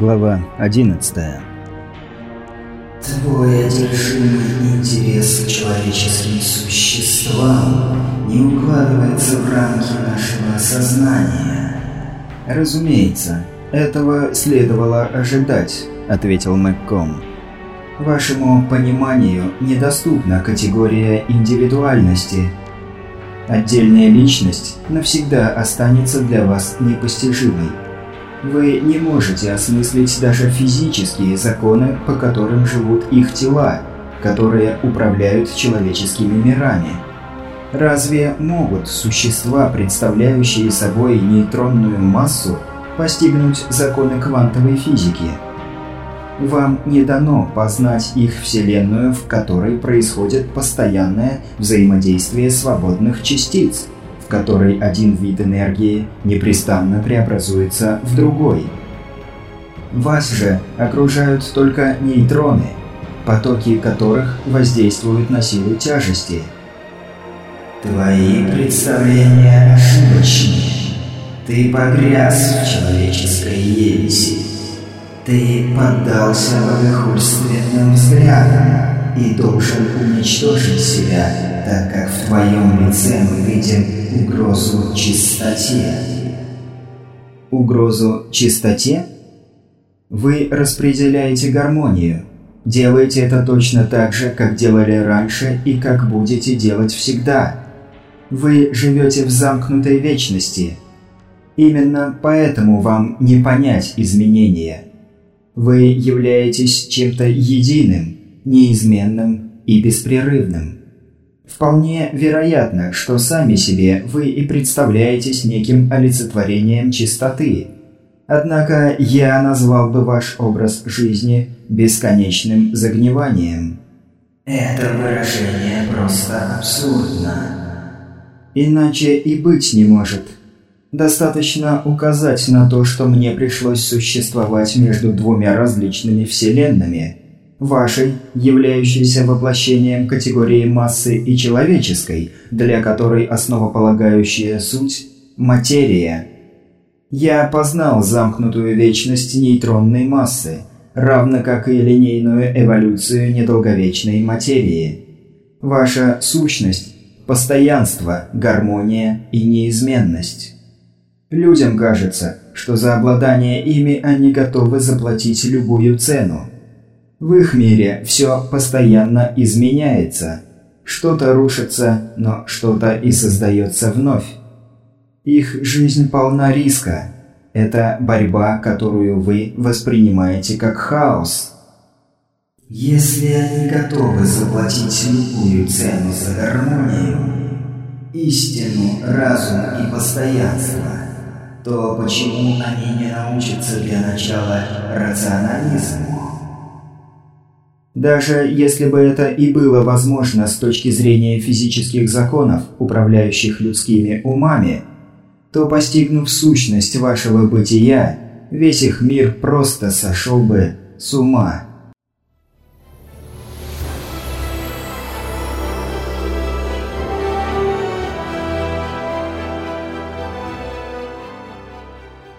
Глава 11 Твой одержимый интерес к человеческим существам не укладывается в рамки нашего сознания. «Разумеется, этого следовало ожидать», – ответил Мэгком. «Вашему пониманию недоступна категория индивидуальности. Отдельная личность навсегда останется для вас непостижимой. Вы не можете осмыслить даже физические законы, по которым живут их тела, которые управляют человеческими мирами. Разве могут существа, представляющие собой нейтронную массу, постигнуть законы квантовой физики? Вам не дано познать их Вселенную, в которой происходит постоянное взаимодействие свободных частиц – которой один вид энергии непрестанно преобразуется в другой. Вас же окружают только нейтроны, потоки которых воздействуют на силу тяжести. Твои представления ошибочны. Ты погряз в человеческой ереси. Ты поддался богохульственным взглядам и должен уничтожить себя, так как в твоем лице мы видим угрозу чистоте. Угрозу чистоте? Вы распределяете гармонию. Делаете это точно так же, как делали раньше и как будете делать всегда. Вы живете в замкнутой вечности. Именно поэтому вам не понять изменения. Вы являетесь чем-то единым – неизменным и беспрерывным. Вполне вероятно, что сами себе вы и представляетесь неким олицетворением чистоты. Однако я назвал бы ваш образ жизни бесконечным загниванием. Это выражение просто абсурдно. Иначе и быть не может. Достаточно указать на то, что мне пришлось существовать между двумя различными вселенными – вашей, являющейся воплощением категории массы и человеческой, для которой основополагающая суть – материя. Я познал замкнутую вечность нейтронной массы, равно как и линейную эволюцию недолговечной материи. Ваша сущность – постоянство, гармония и неизменность. Людям кажется, что за обладание ими они готовы заплатить любую цену. В их мире все постоянно изменяется. Что-то рушится, но что-то и создается вновь. Их жизнь полна риска. Это борьба, которую вы воспринимаете как хаос. Если они готовы заплатить любую цену за гармонию, истину, разум и постоянство, то почему они не научатся для начала рационализму? Даже если бы это и было возможно с точки зрения физических законов, управляющих людскими умами, то постигнув сущность вашего бытия, весь их мир просто сошел бы с ума.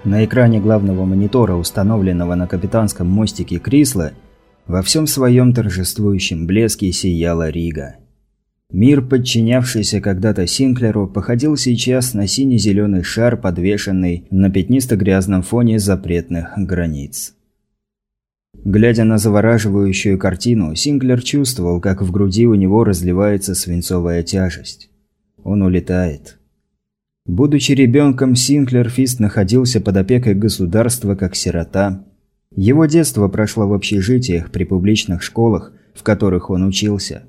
На экране главного монитора, установленного на капитанском мостике Крисла, во всем своем торжествующем блеске сияла Рига. Мир, подчинявшийся когда-то Синклеру, походил сейчас на сине-зеленый шар, подвешенный на пятнисто-грязном фоне запретных границ. Глядя на завораживающую картину, Синклер чувствовал, как в груди у него разливается свинцовая тяжесть. Он улетает. Будучи ребенком, Синклер Фист находился под опекой государства как сирота – его детство прошло в общежитиях при публичных школах, в которых он учился.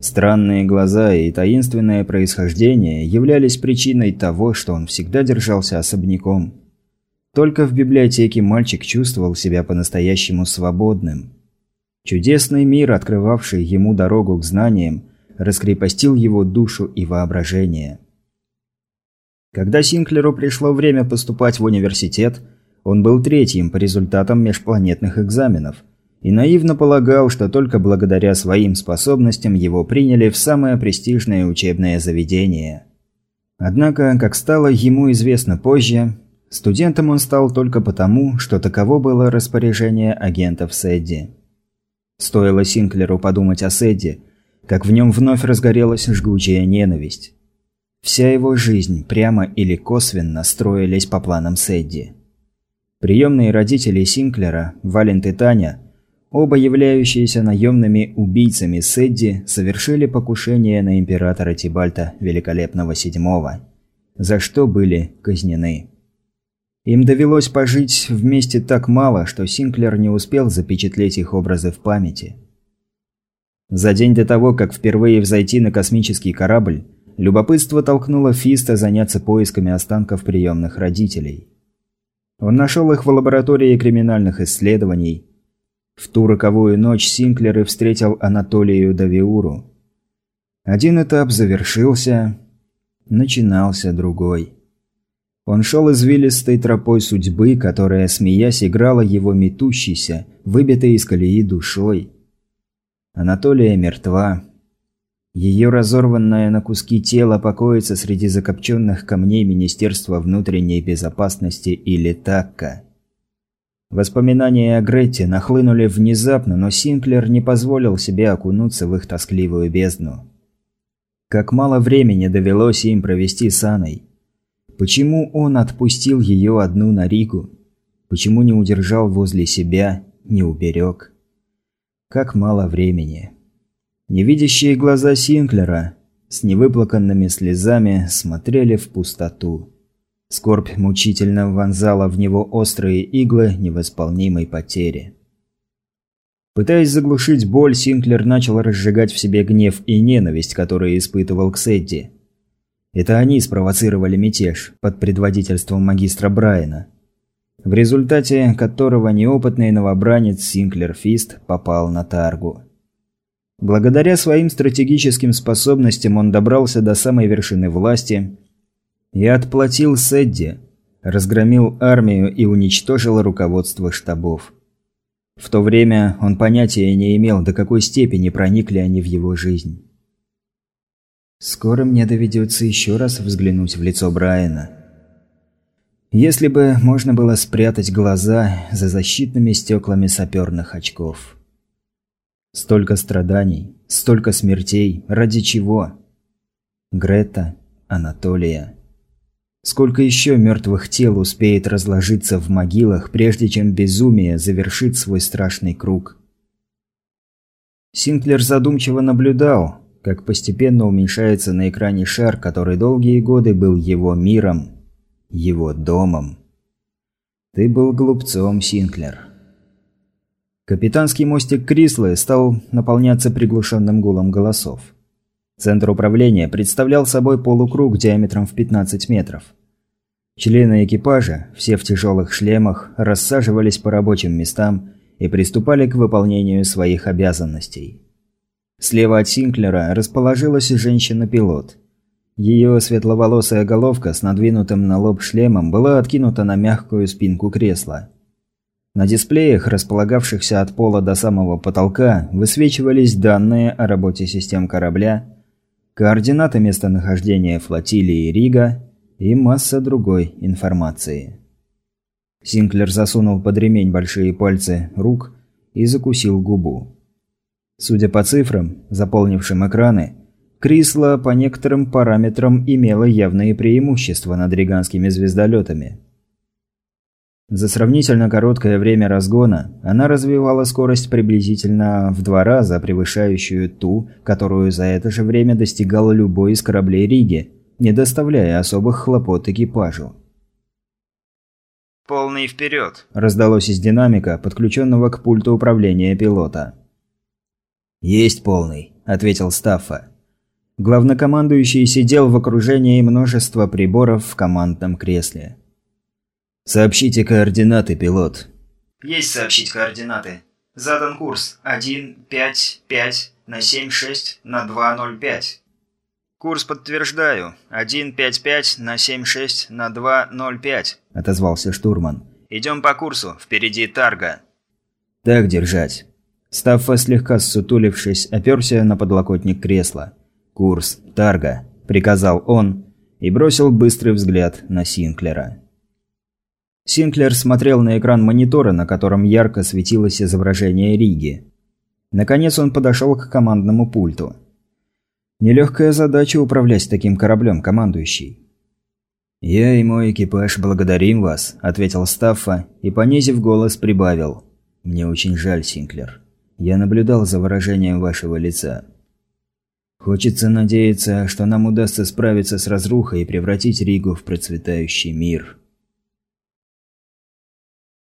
Странные глаза и таинственное происхождение являлись причиной того, что он всегда держался особняком. Только в библиотеке мальчик чувствовал себя по-настоящему свободным. Чудесный мир, открывавший ему дорогу к знаниям, раскрепостил его душу и воображение. Когда Синклеру пришло время поступать в университет, он был третьим по результатам межпланетных экзаменов и наивно полагал, что только благодаря своим способностям его приняли в самое престижное учебное заведение. Однако, как стало ему известно позже, Студентом он стал только потому, что таково было распоряжение агентов Сэдди. Стоило Синклеру подумать о Сэдди, как в нем вновь разгорелась жгучая ненависть. Вся его жизнь, прямо или косвенно, строились по планам Сэдди. Приемные родители Синклера, Валент и Таня, оба являющиеся наемными убийцами Сэдди, совершили покушение на императора Тибальта Великолепного Седьмого, за что были казнены. Им довелось пожить вместе так мало, что Синклер не успел запечатлеть их образы в памяти. За день до того, как впервые взойти на космический корабль, любопытство толкнуло Фиста заняться поисками останков приемных родителей. Он нашел их в лаборатории криминальных исследований. В ту роковую ночь Синклер и встретил Анатолию Давиуру. Один этап завершился, начинался другой. Он шел извилистой тропой судьбы, которая, смеясь, играла его метущейся, выбитой из колеи душой. Анатолия мертва. Ее разорванное на куски тело покоится среди закопченных камней Министерства внутренней безопасности или ТАККа. Воспоминания о Гретте нахлынули внезапно, но Синклер не позволил себе окунуться в их тоскливую бездну. Как мало времени довелось им провести с Анной. Почему он отпустил ее одну на Ригу? Почему не удержал возле себя, не уберег? Как мало времени. Невидящие глаза Синклера с невыплаканными слезами смотрели в пустоту. Скорбь мучительно вонзала в него острые иглы невосполнимой потери. Пытаясь заглушить боль, Синклер начал разжигать в себе гнев и ненависть, которые испытывал к Сэдди. Это они спровоцировали мятеж под предводительством магистра Брайана, в результате которого неопытный новобранец Синклер Фист попал на Таргу. Благодаря своим стратегическим способностям он добрался до самой вершины власти и отплатил Сэдди, разгромил армию и уничтожил руководство штабов. В то время он понятия не имел, до какой степени проникли они в его жизнь. Скоро мне доведется еще раз взглянуть в лицо Брайана. Если бы можно было спрятать глаза за защитными стеклами саперных очков. Столько страданий, столько смертей, ради чего? Грета, Анатолия. Сколько еще мертвых тел успеет разложиться в могилах, прежде чем безумие завершит свой страшный круг? Синклер задумчиво наблюдал, как постепенно уменьшается на экране шар, который долгие годы был его миром, его домом. Ты был глупцом, Синклер. Капитанский мостик Крислы стал наполняться приглушенным гулом голосов. Центр управления представлял собой полукруг диаметром в 15 метров. Члены экипажа, все в тяжелых шлемах, рассаживались по рабочим местам и приступали к выполнению своих обязанностей. Слева от Синклера расположилась женщина-пилот. Ее светловолосая головка с надвинутым на лоб шлемом была откинута на мягкую спинку кресла. На дисплеях, располагавшихся от пола до самого потолка, высвечивались данные о работе систем корабля, координаты местонахождения флотилии Рига и масса другой информации. Синклер засунул под ремень большие пальцы рук и закусил губу. Судя по цифрам, заполнившим экраны, Крисла по некоторым параметрам имела явные преимущества над риганскими звездолетами. За сравнительно короткое время разгона она развивала скорость приблизительно в два раза превышающую ту, которую за это же время достигал любой из кораблей Риги, не доставляя особых хлопот экипажу. «Полный вперед!» – раздалось из динамика, подключенного к пульту управления пилота. «Есть полный», – ответил Стаффа. Главнокомандующий сидел в окружении множества приборов в командном кресле. «Сообщите координаты, пилот». «Есть сообщить координаты. Задан курс 155 на 76 на 205. Курс подтверждаю. 155 на 76 на 205», – отозвался штурман. «Идем по курсу. Впереди Тарга». «Так держать». Стаффа, слегка ссутулившись, оперся на подлокотник кресла. «Курс Тарга», – приказал он и бросил быстрый взгляд на Синклера. Синклер смотрел на экран монитора, на котором ярко светилось изображение Риги. Наконец он подошел к командному пульту. Нелегкая задача управлять таким кораблем, командующий. «Я и мой экипаж благодарим вас», – ответил Стаффа и, понизив голос, прибавил. «Мне очень жаль, Синклер. Я наблюдал за выражением вашего лица. Хочется надеяться, что нам удастся справиться с разрухой и превратить Ригу в процветающий мир».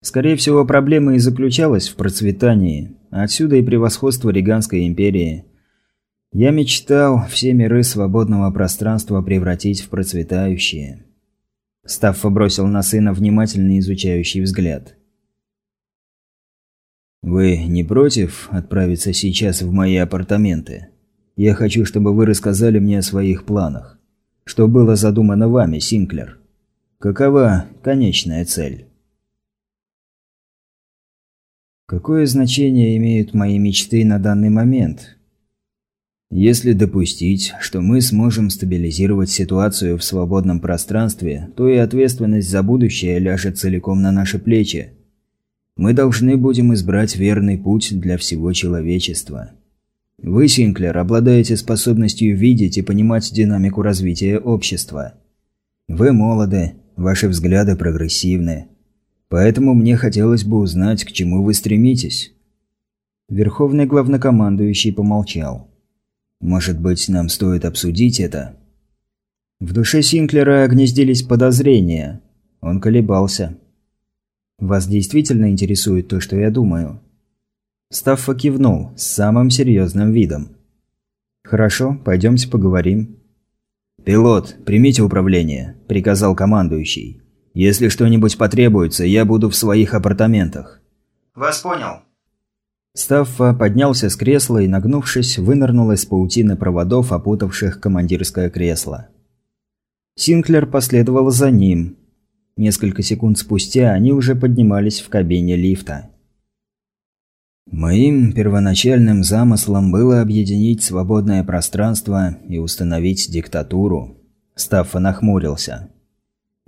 Скорее всего, проблема и заключалась в процветании, отсюда и превосходство Риганской империи. Я мечтал все миры свободного пространства превратить в процветающие. Стаффа бросил на сына внимательно изучающий взгляд. «Вы не против отправиться сейчас в мои апартаменты? Я хочу, чтобы вы рассказали мне о своих планах. Что было задумано вами, Синклер? Какова конечная цель?» Какое значение имеют мои мечты на данный момент? Если допустить, что мы сможем стабилизировать ситуацию в свободном пространстве, то и ответственность за будущее ляжет целиком на наши плечи. Мы должны будем избрать верный путь для всего человечества. Вы, Синклер, обладаете способностью видеть и понимать динамику развития общества. Вы молоды, ваши взгляды прогрессивны. Поэтому мне хотелось бы узнать, к чему вы стремитесь». Верховный главнокомандующий помолчал. «Может быть, нам стоит обсудить это?» В душе Синклера огнездились подозрения. Он колебался. «Вас действительно интересует то, что я думаю?» Стаффа кивнул с самым серьезным видом. «Хорошо, пойдемте поговорим». «Пилот, примите управление», – приказал командующий. Если что-нибудь потребуется, я буду в своих апартаментах». «Вас понял». Стаффа поднялся с кресла и, нагнувшись, вынырнул из паутины проводов, опутавших командирское кресло. Синклер последовал за ним. Несколько секунд спустя они уже поднимались в кабине лифта. Моим первоначальным замыслом было объединить свободное пространство и установить диктатуру. Стаффа нахмурился.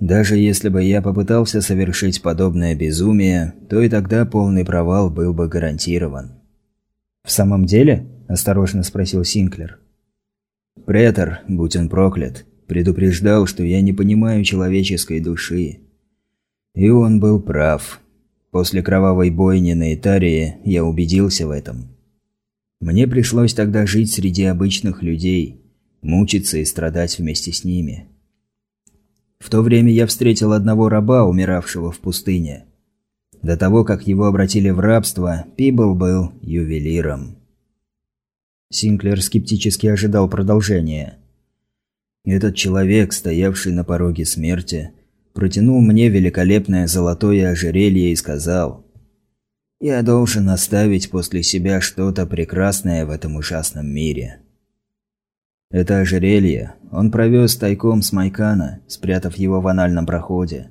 Даже если бы я попытался совершить подобное безумие, то и тогда полный провал был бы гарантирован. «В самом деле?» – осторожно спросил Синклер. «Претор, будь он проклят, предупреждал, что я не понимаю человеческой души. И он был прав. После кровавой бойни на Итарии я убедился в этом. Мне пришлось тогда жить среди обычных людей, мучиться и страдать вместе с ними». В то время я встретил одного раба, умиравшего в пустыне. До того, как его обратили в рабство, Пибл был ювелиром. Синклер скептически ожидал продолжения. Этот человек, стоявший на пороге смерти, протянул мне великолепное золотое ожерелье и сказал «Я должен оставить после себя что-то прекрасное в этом ужасном мире». Это ожерелье он провез тайком с Майкана, спрятав его в анальном проходе.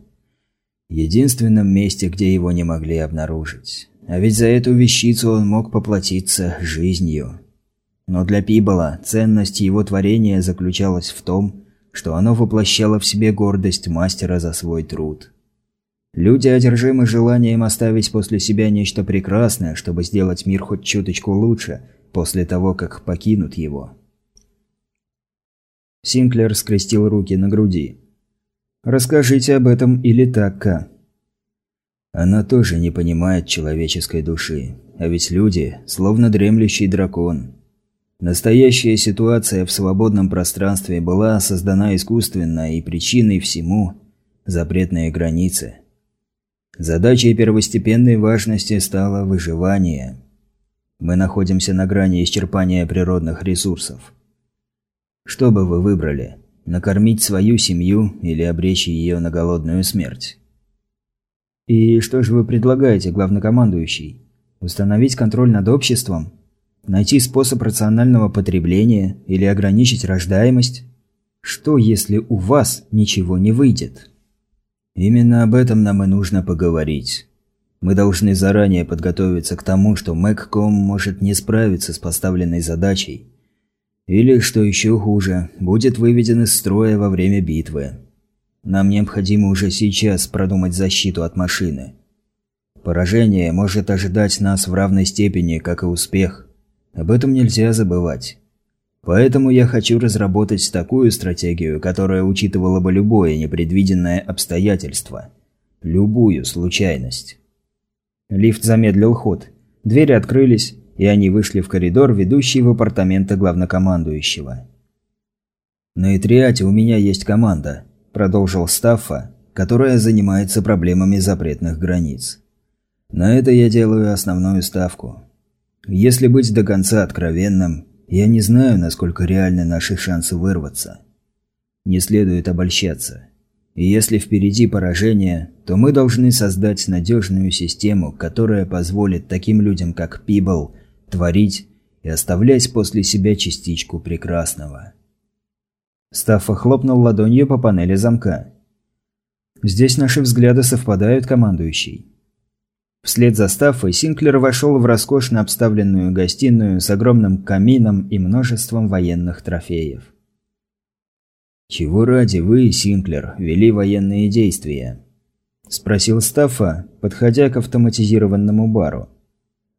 Единственном месте, где его не могли обнаружить. А ведь за эту вещицу он мог поплатиться жизнью. Но для Пибола ценность его творения заключалась в том, что оно воплощало в себе гордость мастера за свой труд. Люди одержимы желанием оставить после себя нечто прекрасное, чтобы сделать мир хоть чуточку лучше, после того, как покинут его. Синклер скрестил руки на груди. «Расскажите об этом или Такка». Она тоже не понимает человеческой души. А ведь люди, словно дремлющий дракон. Настоящая ситуация в свободном пространстве была создана искусственно и причиной всему – запретные границы. Задачей первостепенной важности стало выживание. Мы находимся на грани исчерпания природных ресурсов. Что бы вы выбрали? Накормить свою семью или обречь ее на голодную смерть? И что же вы предлагаете, главнокомандующий? Установить контроль над обществом? Найти способ рационального потребления или ограничить рождаемость? Что, если у вас ничего не выйдет? Именно об этом нам и нужно поговорить. Мы должны заранее подготовиться к тому, что Мэгком может не справиться с поставленной задачей или, что еще хуже, будет выведен из строя во время битвы. Нам необходимо уже сейчас продумать защиту от машины. Поражение может ожидать нас в равной степени, как и успех. Об этом нельзя забывать. Поэтому я хочу разработать такую стратегию, которая учитывала бы любое непредвиденное обстоятельство. Любую случайность. Лифт замедлил ход. Двери открылись, и они вышли в коридор, ведущий в апартаменты главнокомандующего. «На Итриате у меня есть команда», – продолжил Стаффа, которая занимается проблемами запретных границ. «На это я делаю основную ставку. Если быть до конца откровенным, я не знаю, насколько реальны наши шансы вырваться. Не следует обольщаться. И если впереди поражение, то мы должны создать надежную систему, которая позволит таким людям, как Пибл, творить и оставлять после себя частичку прекрасного. Стаффа хлопнул ладонью по панели замка. «Здесь наши взгляды совпадают, командующий». Вслед за Стаффой Синклер вошел в роскошно обставленную гостиную с огромным камином и множеством военных трофеев. «Чего ради вы, Синклер, вели военные действия?» – спросил Стаффа, подходя к автоматизированному бару.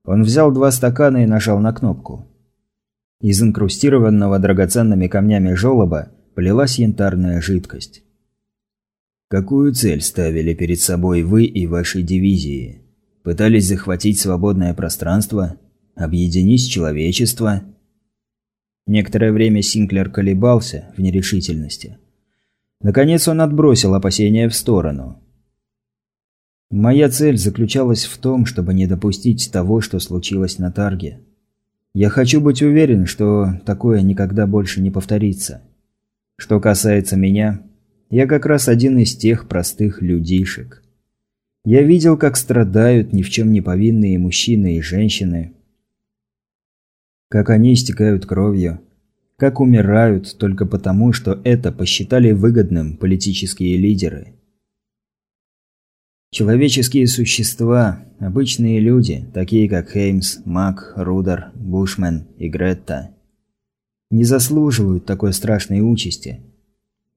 Он взял два стакана и нажал на кнопку. Из инкрустированного драгоценными камнями желоба полилась янтарная жидкость. Какую цель ставили перед собой вы и ваши дивизии? Пытались захватить свободное пространство? Объединить человечество? Некоторое время Синклер колебался в нерешительности. Наконец он отбросил опасения в сторону. Моя цель заключалась в том, чтобы не допустить того, что случилось на Тарге. Я хочу быть уверен, что такое никогда больше не повторится. Что касается меня, я как раз один из тех простых людишек. Я видел, как страдают ни в чем не повинные мужчины и женщины. Как они истекают кровью. Как умирают только потому, что это посчитали выгодным политические лидеры. Человеческие существа, обычные люди, такие как Хеймс, Мак, Рудер, Бушмен и Гретта – не заслуживают такой страшной участи.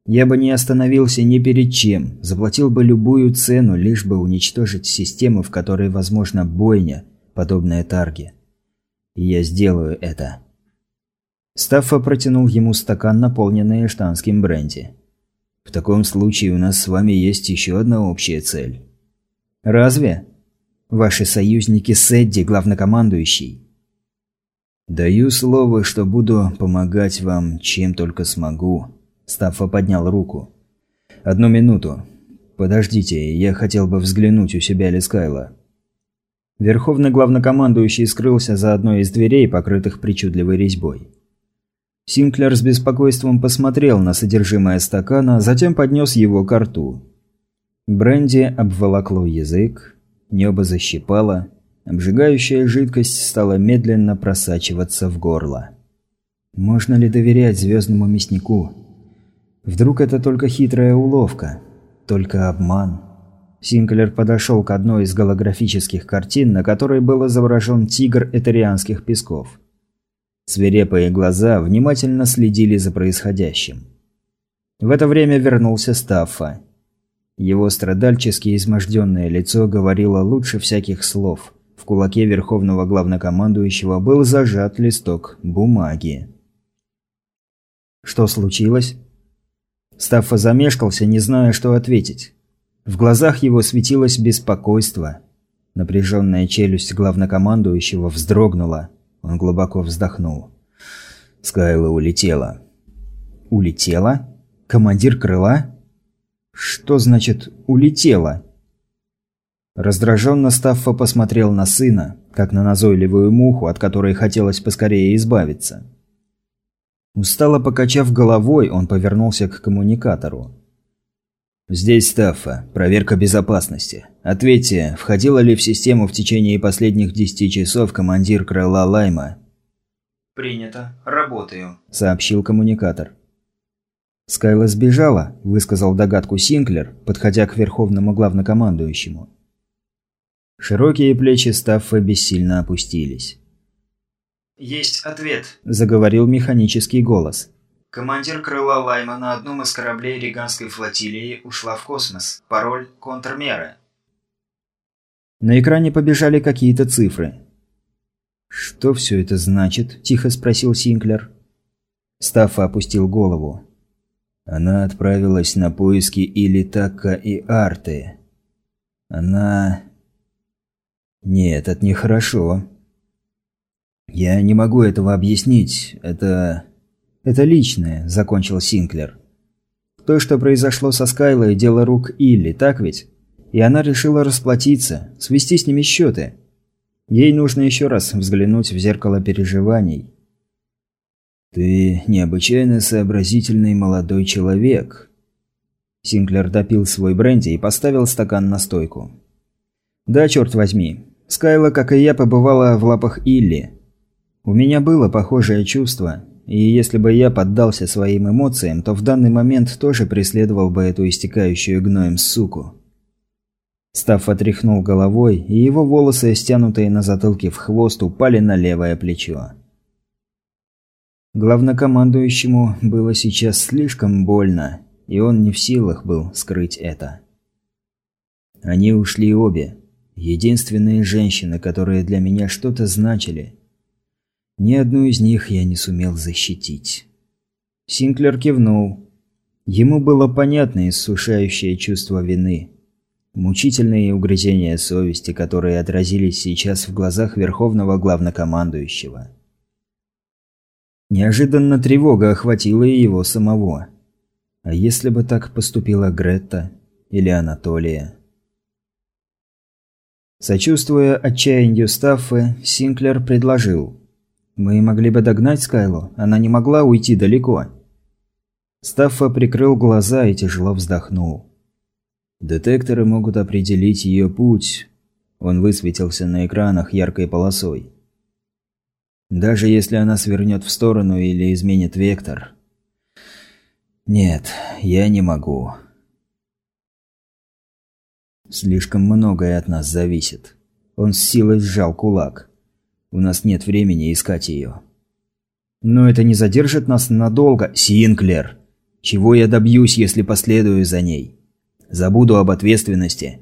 Я бы не остановился ни перед чем, заплатил бы любую цену, лишь бы уничтожить систему, в которой возможна бойня, подобная Тарге. И я сделаю это. Стаффа протянул ему стакан, наполненный эштанским бренди. В таком случае у нас с вами есть еще одна общая цель. Разве? Ваши союзники Сэдди, главнокомандующий. «Даю слово, что буду помогать вам, чем только смогу». Стаффа поднял руку. «Одну минуту. Подождите, я хотел бы взглянуть у себя Лискайла». Верховный главнокомандующий скрылся за одной из дверей, покрытых причудливой резьбой. Синклер с беспокойством посмотрел на содержимое стакана, затем поднес его к рту. Бренди обволокло язык, небо защипало, Обжигающая жидкость стала медленно просачиваться в горло. Можно ли доверять звездному мяснику? Вдруг это только хитрая уловка? Только обман? Синклер подошел к одной из голографических картин, на которой был изображен тигр этерианских песков. Свирепые глаза внимательно следили за происходящим. В это время вернулся Стаффа. Его страдальчески изможденное лицо говорило лучше всяких слов – в кулаке верховного главнокомандующего был зажат листок бумаги. Что случилось? Стаффа замешкался, не зная, что ответить. В глазах его светилось беспокойство. Напряженная челюсть главнокомандующего вздрогнула. Он глубоко вздохнул. Скайла улетела. Улетела? Командир крыла? Что значит «улетела»? Раздраженно Стаффа посмотрел на сына, как на назойливую муху, от которой хотелось поскорее избавиться. Устало покачав головой, он повернулся к коммуникатору. «Здесь Стаффа. Проверка безопасности. Ответьте, входила ли в систему в течение последних десяти часов командир крыла Лайма?» «Принято. Работаю», – сообщил коммуникатор. «Скайла сбежала», – высказал догадку Синклер, подходя к верховному главнокомандующему. Широкие плечи Стаффа бессильно опустились. «Есть ответ», – заговорил механический голос. Командир крыла Лайма на одном из кораблей Риганской флотилии ушла в космос. Пароль «Контрмеры». На экране побежали какие-то цифры. «Что все это значит?» – тихо спросил Синклер. Стаффа опустил голову. Она отправилась на поиски Илитака и Арты. Она... Нет, это нехорошо. Я не могу этого объяснить. Это... Это личное, закончил Синклер. То, что произошло со Скайлой, дело рук Илли, так ведь? И она решила расплатиться, свести с ними счеты. Ей нужно еще раз взглянуть в зеркало переживаний. «Ты необычайно сообразительный молодой человек». Синклер допил свой бренди и поставил стакан на стойку. «Да, черт возьми. Скайла, как и я, побывала в лапах Илли. У меня было похожее чувство, и если бы я поддался своим эмоциям, то в данный момент тоже преследовал бы эту истекающую гноем суку». Став отряхнул головой, и его волосы, стянутые на затылке в хвост, упали на левое плечо. Главнокомандующему было сейчас слишком больно, и он не в силах был скрыть это. Они ушли обе. Единственные женщины, которые для меня что-то значили. Ни одну из них я не сумел защитить. Синклер кивнул. Ему было понятно иссушающее чувство вины. Мучительные угрызения совести, которые отразились сейчас в глазах Верховного Главнокомандующего. Неожиданно тревога охватила и его самого. А если бы так поступила Гретта или Анатолия? Сочувствуя отчаянию Стаффы, Синклер предложил. «Мы могли бы догнать Скайлу, она не могла уйти далеко». Стаффа прикрыл глаза и тяжело вздохнул. «Детекторы могут определить ее путь». Он высветился на экранах яркой полосой. Даже если она свернет в сторону или изменит вектор. Нет, я не могу. Слишком многое от нас зависит. Он с силой сжал кулак. У нас нет времени искать ее. Но это не задержит нас надолго. Синклер! Чего я добьюсь, если последую за ней? Забуду об ответственности.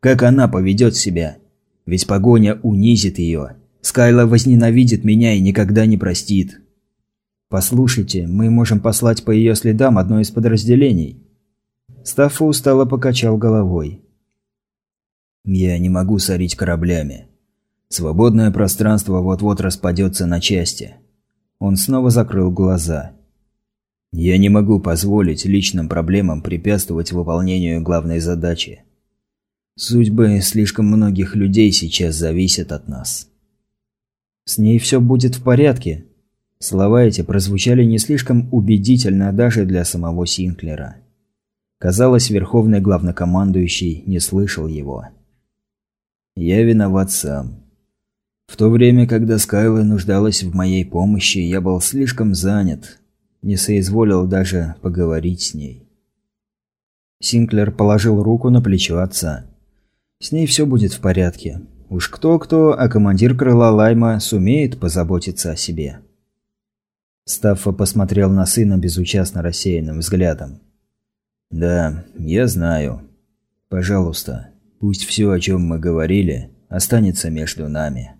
Как она поведет себя? Ведь погоня унизит ее. Скайла возненавидит меня и никогда не простит. Послушайте, мы можем послать по ее следам одно из подразделений. Стаффа устало покачал головой. Я не могу сорить кораблями. Свободное пространство вот-вот распадется на части. Он снова закрыл глаза. Я не могу позволить личным проблемам препятствовать выполнению главной задачи. Судьбы слишком многих людей сейчас зависят от нас. С ней все будет в порядке. Слова эти прозвучали не слишком убедительно даже для самого Синклера. Казалось, верховный главнокомандующий не слышал его. «Я виноват сам. В то время, когда Скайла нуждалась в моей помощи, я был слишком занят, не соизволил даже поговорить с ней». Синклер положил руку на плечо отца. «С ней все будет в порядке. Уж кто-кто, а командир крыла Лайма сумеет позаботиться о себе. Стаффа посмотрел на сына безучастно рассеянным взглядом. «Да, я знаю. Пожалуйста, пусть все, о чем мы говорили, останется между нами».